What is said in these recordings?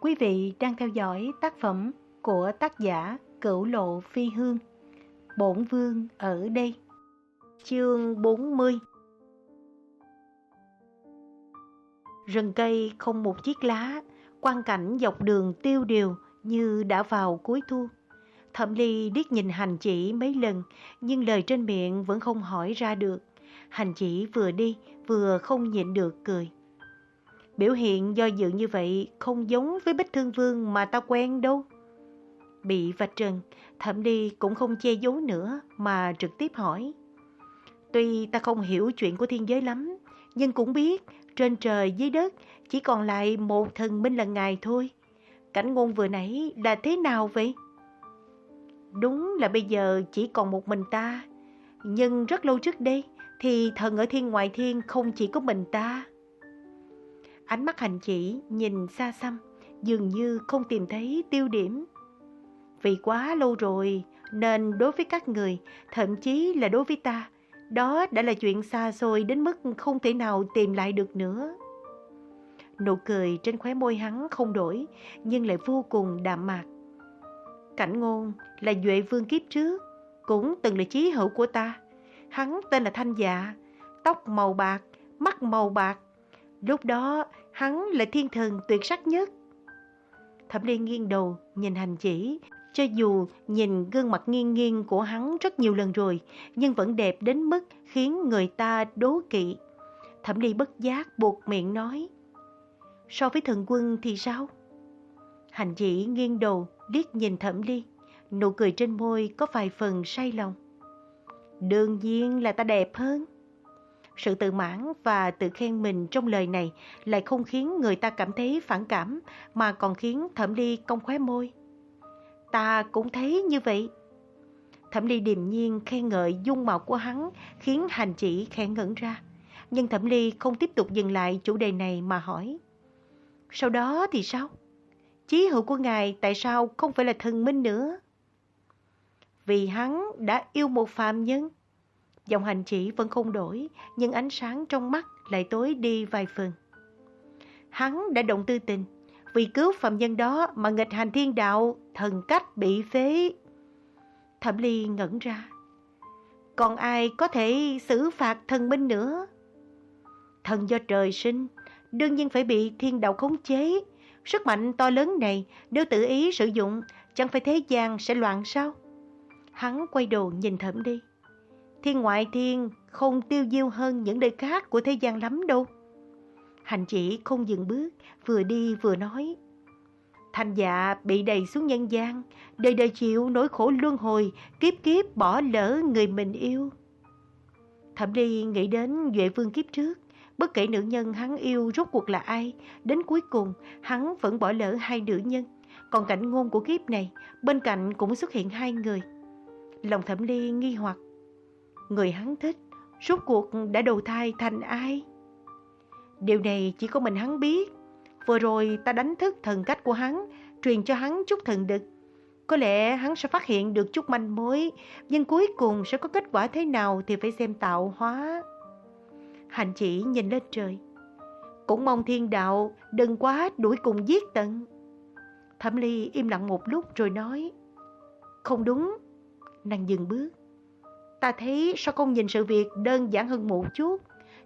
Quý vị đang theo dõi tác phẩm của tác giả Cửu Lộ Phi Hương. Bổn Vương ở đây. Chương 40 Rừng cây không một chiếc lá, quang cảnh dọc đường tiêu điều như đã vào cuối thu. Thẩm Ly điếc nhìn hành chỉ mấy lần, nhưng lời trên miệng vẫn không hỏi ra được. Hành chỉ vừa đi, vừa không nhịn được cười. Biểu hiện do dự như vậy không giống với Bích Thương Vương mà ta quen đâu. Bị vạch trần, Thẩm Ly cũng không che giấu nữa mà trực tiếp hỏi. Tuy ta không hiểu chuyện của thiên giới lắm, nhưng cũng biết trên trời dưới đất chỉ còn lại một thần minh là ngài thôi. Cảnh ngôn vừa nãy là thế nào vậy? Đúng là bây giờ chỉ còn một mình ta, nhưng rất lâu trước đây thì thần ở thiên ngoại thiên không chỉ có mình ta. Ánh mắt hành chỉ nhìn xa xăm, dường như không tìm thấy tiêu điểm. Vì quá lâu rồi, nên đối với các người, thậm chí là đối với ta, đó đã là chuyện xa xôi đến mức không thể nào tìm lại được nữa. Nụ cười trên khóe môi hắn không đổi, nhưng lại vô cùng đạm mạc. Cảnh ngôn là Duệ Vương kiếp trước, cũng từng là chí hữu của ta. Hắn tên là Thanh Dạ, tóc màu bạc, mắt màu bạc. Lúc đó, hắn là thiên thần tuyệt sắc nhất. Thẩm ly nghiêng đầu, nhìn hành chỉ, cho dù nhìn gương mặt nghiêng nghiêng của hắn rất nhiều lần rồi, nhưng vẫn đẹp đến mức khiến người ta đố kỵ. Thẩm Ly bất giác buộc miệng nói. So với thần quân thì sao? Hành chỉ nghiêng đầu, liếc nhìn Thẩm Ly, nụ cười trên môi có vài phần say lòng. Đương nhiên là ta đẹp hơn. Sự tự mãn và tự khen mình trong lời này lại không khiến người ta cảm thấy phản cảm, mà còn khiến Thẩm Ly cong khóe môi. Ta cũng thấy như vậy. Thẩm Ly điềm nhiên khen ngợi dung mạo của hắn khiến hành chỉ khen ngẩn ra. Nhưng Thẩm Ly không tiếp tục dừng lại chủ đề này mà hỏi. Sau đó thì sao? Chí hữu của ngài tại sao không phải là thần minh nữa? Vì hắn đã yêu một phàm nhân. Dòng hành chỉ vẫn không đổi, nhưng ánh sáng trong mắt lại tối đi vài phần. Hắn đã động tư tình, vì cứu phạm nhân đó mà nghịch hành thiên đạo, thần cách bị phế. Thẩm Ly ngẩn ra. Còn ai có thể xử phạt thần minh nữa? Thần do trời sinh, đương nhiên phải bị thiên đạo khống chế. Sức mạnh to lớn này nếu tự ý sử dụng, chẳng phải thế gian sẽ loạn sao? Hắn quay đầu nhìn thẩm đi. Thiên ngoại thiên không tiêu diêu hơn những nơi khác của thế gian lắm đâu. Hành chỉ không dừng bước, vừa đi vừa nói. Thành dạ bị đầy xuống nhân gian, đời đời chịu nỗi khổ luân hồi, kiếp kiếp bỏ lỡ người mình yêu. Thẩm Ly nghĩ đến Duệ Vương kiếp trước, bất kể nữ nhân hắn yêu rốt cuộc là ai, đến cuối cùng hắn vẫn bỏ lỡ hai nữ nhân. Còn cảnh ngôn của kiếp này, bên cạnh cũng xuất hiện hai người. Lòng Thẩm Ly nghi hoặc, người hắn thích, rốt cuộc đã đầu thai thành ai? Điều này chỉ có mình hắn biết. Vừa rồi ta đánh thức thần cách của hắn, truyền cho hắn chút thần đực. Có lẽ hắn sẽ phát hiện được chút manh mối, nhưng cuối cùng sẽ có kết quả thế nào thì phải xem tạo hóa. Hành chỉ nhìn lên trời. Cũng mong thiên đạo đừng quá đuổi cùng giết tận. Thẩm Ly im lặng một lúc rồi nói. Không đúng. Nàng dừng bước. Ta thấy sao không nhìn sự việc đơn giản hơn một chút.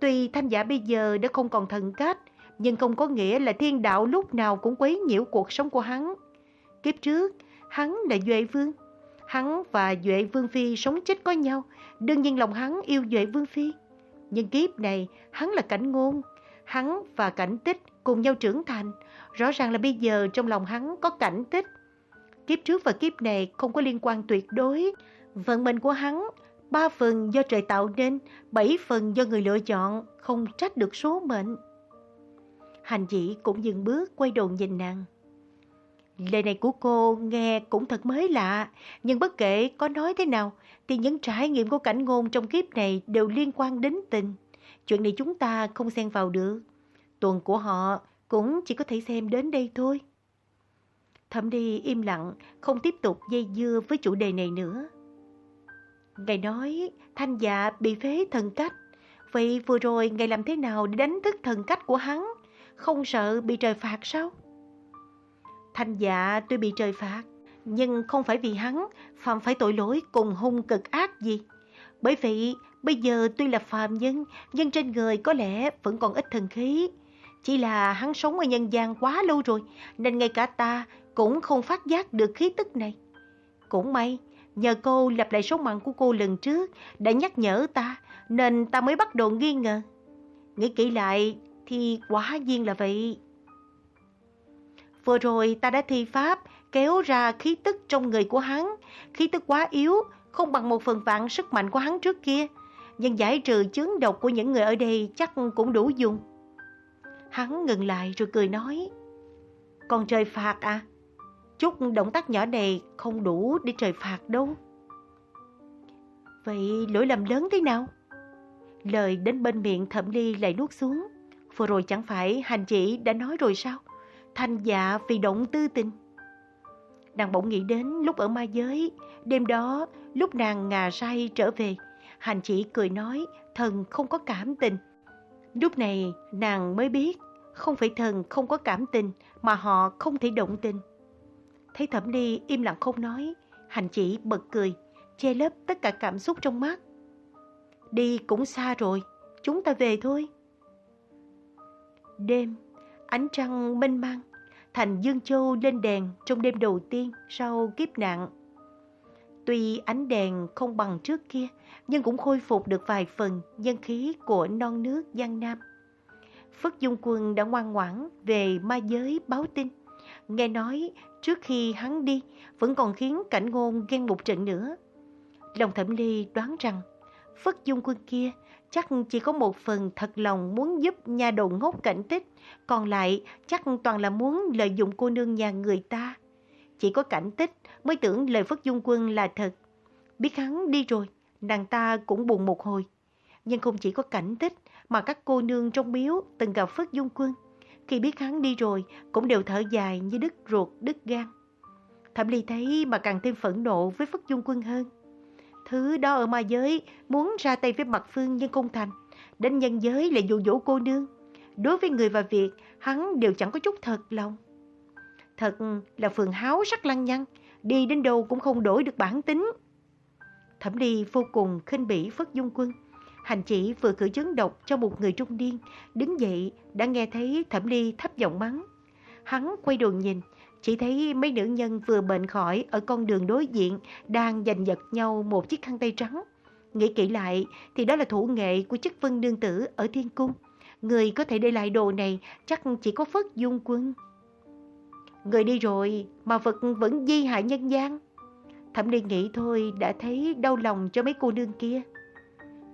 Tuy thanh giả bây giờ đã không còn thần cách, nhưng không có nghĩa là thiên đạo lúc nào cũng quấy nhiễu cuộc sống của hắn. Kiếp trước, hắn là Duệ Vương. Hắn và Duệ Vương Phi sống chết có nhau, đương nhiên lòng hắn yêu Duệ Vương Phi. Nhưng kiếp này, hắn là cảnh ngôn. Hắn và cảnh tích cùng nhau trưởng thành. Rõ ràng là bây giờ trong lòng hắn có cảnh tích. Kiếp trước và kiếp này không có liên quan tuyệt đối. Vận mệnh của hắn ba phần do trời tạo nên, bảy phần do người lựa chọn, không trách được số mệnh. Hành Dĩ cũng dừng bước quay đầu nhìn nàng. Lời này của cô nghe cũng thật mới lạ, nhưng bất kể có nói thế nào, thì những trải nghiệm của cảnh ngôn trong kiếp này đều liên quan đến tình. Chuyện này chúng ta không xen vào được. Tuần của họ cũng chỉ có thể xem đến đây thôi. Thẩm đi im lặng, không tiếp tục dây dưa với chủ đề này nữa. Ngài nói thanh dạ bị phế thần cách. Vậy vừa rồi ngài làm thế nào để đánh thức thần cách của hắn? Không sợ bị trời phạt sao? Thanh dạ tôi bị trời phạt, nhưng không phải vì hắn phạm phải tội lỗi cùng hung cực ác gì. Bởi vậy, bây giờ tuy là phàm nhân, nhưng trên người có lẽ vẫn còn ít thần khí. Chỉ là hắn sống ở nhân gian quá lâu rồi, nên ngay cả ta cũng không phát giác được khí tức này. Cũng may, nhờ cô lặp lại số mặn của cô lần trước đã nhắc nhở ta, nên ta mới bắt đầu nghi ngờ. Nghĩ kỹ lại thì quả nhiên là vậy. Vừa rồi ta đã thi pháp kéo ra khí tức trong người của hắn. Khí tức quá yếu, không bằng một phần vạn sức mạnh của hắn trước kia. Nhưng giải trừ chướng độc của những người ở đây chắc cũng đủ dùng. Hắn ngừng lại rồi cười nói. Còn trời phạt à? Chút động tác nhỏ này không đủ để trời phạt đâu. Vậy lỗi lầm lớn thế nào? Lời đến bên miệng thẩm ly lại nuốt xuống. Vừa rồi chẳng phải hành chỉ đã nói rồi sao? Thanh dạ vì động tư tình. Nàng bỗng nghĩ đến lúc ở ma giới, đêm đó lúc nàng ngà say trở về, hành chỉ cười nói thần không có cảm tình. Lúc này nàng mới biết không phải thần không có cảm tình mà họ không thể động tình. Thấy thẩm Ni im lặng không nói, hành chỉ bật cười, che lấp tất cả cảm xúc trong mắt. Đi cũng xa rồi, chúng ta về thôi. Đêm, ánh trăng mênh mang, thành Dương Châu lên đèn trong đêm đầu tiên sau kiếp nạn. Tuy ánh đèn không bằng trước kia, nhưng cũng khôi phục được vài phần nhân khí của non nước Giang Nam. Phất Dung Quân đã ngoan ngoãn về ma giới báo tin. Nghe nói trước khi hắn đi vẫn còn khiến cảnh ngôn ghen một trận nữa. Lòng thẩm ly đoán rằng Phất Dung Quân kia chắc chỉ có một phần thật lòng muốn giúp nhà đồ ngốc cảnh tích, còn lại chắc toàn là muốn lợi dụng cô nương nhà người ta. Chỉ có cảnh tích mới tưởng lời Phất Dung Quân là thật. Biết hắn đi rồi, nàng ta cũng buồn một hồi. Nhưng không chỉ có cảnh tích mà các cô nương trong miếu từng gặp Phất Dung Quân. Khi biết hắn đi rồi cũng đều thở dài như đứt ruột đứt gan. Thẩm Ly thấy mà càng thêm phẫn nộ với Phất Dung Quân hơn. Thứ đó ở ma giới muốn ra tay với mặt phương nhưng không thành. Đến nhân giới lại dụ dỗ cô nương. Đối với người và việc, hắn đều chẳng có chút thật lòng. Thật là phường háo sắc lăng nhăng, đi đến đâu cũng không đổi được bản tính. Thẩm Ly vô cùng khinh bỉ Phất Dung Quân. Hành chỉ vừa cử chấn độc cho một người trung niên, đứng dậy đã nghe thấy Thẩm Ly thấp giọng mắng. Hắn quay đầu nhìn, chỉ thấy mấy nữ nhân vừa bệnh khỏi ở con đường đối diện đang giành giật nhau một chiếc khăn tay trắng. Nghĩ kỹ lại thì đó là thủ nghệ của chức vân nương tử ở thiên cung. Người có thể để lại đồ này chắc chỉ có Phất Dung Quân. Người đi rồi mà vật vẫn di hại nhân gian. Thẩm Ly nghĩ thôi đã thấy đau lòng cho mấy cô nương kia.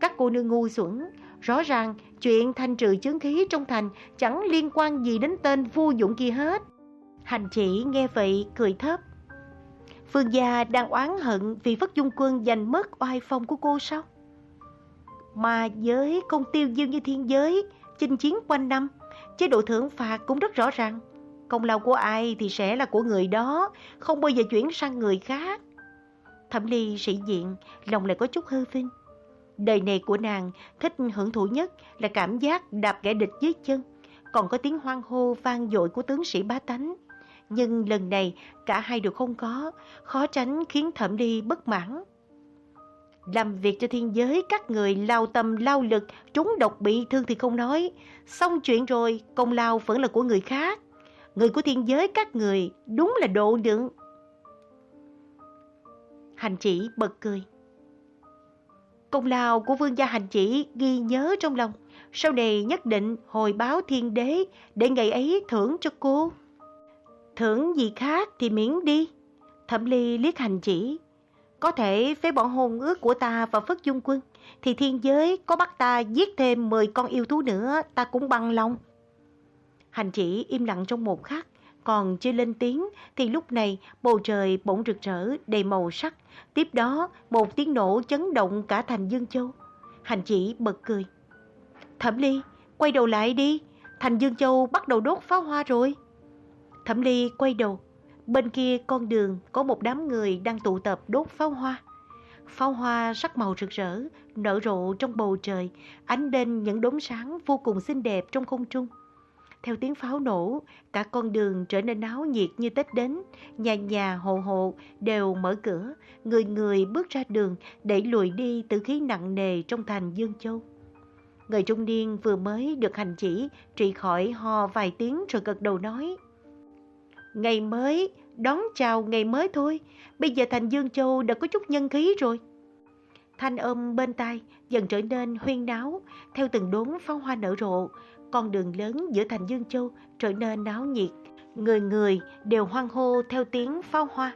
Các cô nương ngu xuẩn, rõ ràng chuyện thanh trừ chướng khí trong thành chẳng liên quan gì đến tên vô dụng kia hết. Hành chỉ nghe vậy cười thấp. Phương gia đang oán hận vì Phất Dung Quân giành mất oai phong của cô sao? Mà giới công tiêu diêu như thiên giới, chinh chiến quanh năm, chế độ thưởng phạt cũng rất rõ ràng. Công lao của ai thì sẽ là của người đó, không bao giờ chuyển sang người khác. Thẩm ly sĩ diện, lòng lại có chút hư vinh. Đời này của nàng thích hưởng thụ nhất là cảm giác đạp kẻ địch dưới chân, còn có tiếng hoang hô vang dội của tướng sĩ bá tánh. Nhưng lần này cả hai đều không có, khó tránh khiến thẩm ly bất mãn. Làm việc cho thiên giới các người lao tâm lao lực, trúng độc bị thương thì không nói. Xong chuyện rồi, công lao vẫn là của người khác. Người của thiên giới các người đúng là độ đựng. Hành chỉ bật cười. Công lao của vương gia hành chỉ ghi nhớ trong lòng. Sau này nhất định hồi báo thiên đế để ngày ấy thưởng cho cô. Thưởng gì khác thì miễn đi. Thẩm ly liếc hành chỉ. Có thể phế bỏ hôn ước của ta và Phất Dung Quân. Thì thiên giới có bắt ta giết thêm 10 con yêu thú nữa, ta cũng bằng lòng. Hành chỉ im lặng trong một khắc. Còn chưa lên tiếng thì lúc này bầu trời bỗng rực rỡ đầy màu sắc. Tiếp đó một tiếng nổ chấn động cả thành Dương Châu. Hành chỉ bật cười. Thẩm Ly, quay đầu lại đi. Thành Dương Châu bắt đầu đốt pháo hoa rồi. Thẩm Ly quay đầu. Bên kia con đường có một đám người đang tụ tập đốt pháo hoa. Pháo hoa sắc màu rực rỡ, nở rộ trong bầu trời, ánh lên những đốm sáng vô cùng xinh đẹp trong không trung theo tiếng pháo nổ, cả con đường trở nên náo nhiệt như Tết đến. Nhà nhà hộ hộ đều mở cửa, người người bước ra đường để lùi đi tử khí nặng nề trong thành Dương Châu. Người trung niên vừa mới được hành chỉ, trị khỏi ho vài tiếng rồi gật đầu nói. Ngày mới, đón chào ngày mới thôi, bây giờ thành Dương Châu đã có chút nhân khí rồi. Thanh âm bên tai dần trở nên huyên náo, theo từng đốn pháo hoa nở rộ, con đường lớn giữa thành Dương Châu trở nên náo nhiệt. Người người đều hoan hô theo tiếng pháo hoa.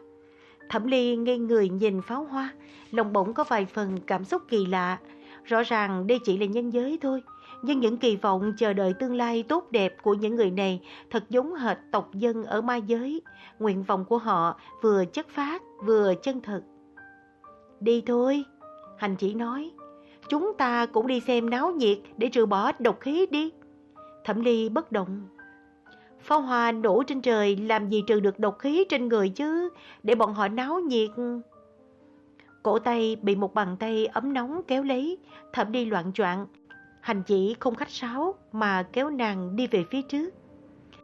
Thẩm Ly ngây người nhìn pháo hoa, lòng bỗng có vài phần cảm xúc kỳ lạ. Rõ ràng đây chỉ là nhân giới thôi, nhưng những kỳ vọng chờ đợi tương lai tốt đẹp của những người này thật giống hệt tộc dân ở ma giới. Nguyện vọng của họ vừa chất phát, vừa chân thực. Đi thôi, hành chỉ nói. Chúng ta cũng đi xem náo nhiệt để trừ bỏ độc khí đi. Thẩm Ly bất động. Pháo hoa nổ trên trời làm gì trừ được độc khí trên người chứ, để bọn họ náo nhiệt. Cổ tay bị một bàn tay ấm nóng kéo lấy, Thẩm Ly loạn choạng. Hành chỉ không khách sáo mà kéo nàng đi về phía trước.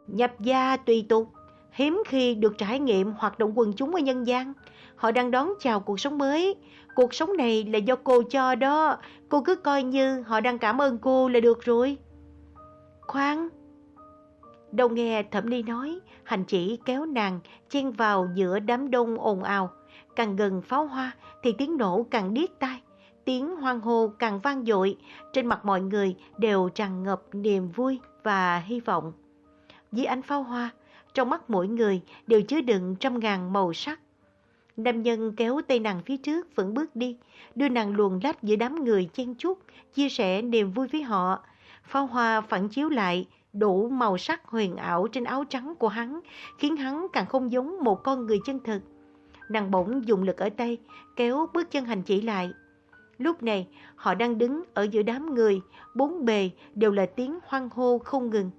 Nhập gia tùy tục, hiếm khi được trải nghiệm hoạt động quần chúng ở nhân gian. Họ đang đón chào cuộc sống mới. Cuộc sống này là do cô cho đó. Cô cứ coi như họ đang cảm ơn cô là được rồi. Khoan! Đâu nghe Thẩm Ly nói, hành chỉ kéo nàng chen vào giữa đám đông ồn ào. Càng gần pháo hoa thì tiếng nổ càng điếc tai, tiếng hoang hô càng vang dội. Trên mặt mọi người đều tràn ngập niềm vui và hy vọng. Dưới ánh pháo hoa, trong mắt mỗi người đều chứa đựng trăm ngàn màu sắc. Nam nhân kéo tay nàng phía trước vẫn bước đi, đưa nàng luồn lách giữa đám người chen chúc, chia sẻ niềm vui với họ. Pháo hoa phản chiếu lại, đủ màu sắc huyền ảo trên áo trắng của hắn, khiến hắn càng không giống một con người chân thực. Nàng bỗng dùng lực ở tay, kéo bước chân hành chỉ lại. Lúc này, họ đang đứng ở giữa đám người, bốn bề đều là tiếng hoang hô không ngừng.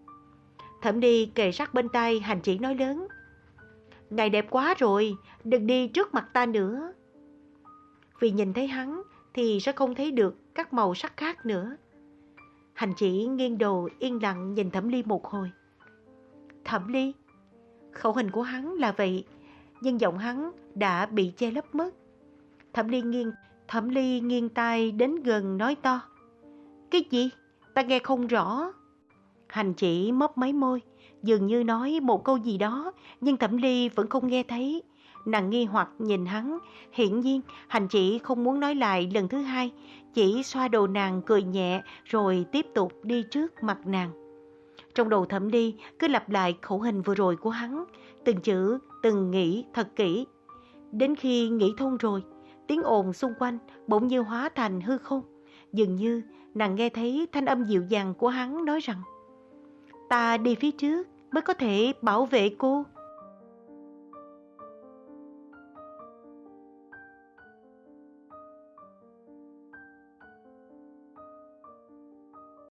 Thẩm đi kề sát bên tay hành chỉ nói lớn. Ngài đẹp quá rồi, đừng đi trước mặt ta nữa. Vì nhìn thấy hắn thì sẽ không thấy được các màu sắc khác nữa. Hành chỉ nghiêng đầu yên lặng nhìn Thẩm Ly một hồi. Thẩm Ly? Khẩu hình của hắn là vậy, nhưng giọng hắn đã bị che lấp mất. Thẩm Ly nghiêng, Thẩm Ly nghiêng tai đến gần nói to. Cái gì? Ta nghe không rõ. Hành chỉ mấp máy môi, dường như nói một câu gì đó, nhưng Thẩm Ly vẫn không nghe thấy. Nàng nghi hoặc nhìn hắn, hiển nhiên hành chỉ không muốn nói lại lần thứ hai, chỉ xoa đầu nàng cười nhẹ rồi tiếp tục đi trước mặt nàng. Trong đầu thẩm đi cứ lặp lại khẩu hình vừa rồi của hắn, từng chữ, từng nghĩ thật kỹ. Đến khi nghĩ thông rồi, tiếng ồn xung quanh bỗng như hóa thành hư không. Dường như nàng nghe thấy thanh âm dịu dàng của hắn nói rằng Ta đi phía trước mới có thể bảo vệ cô.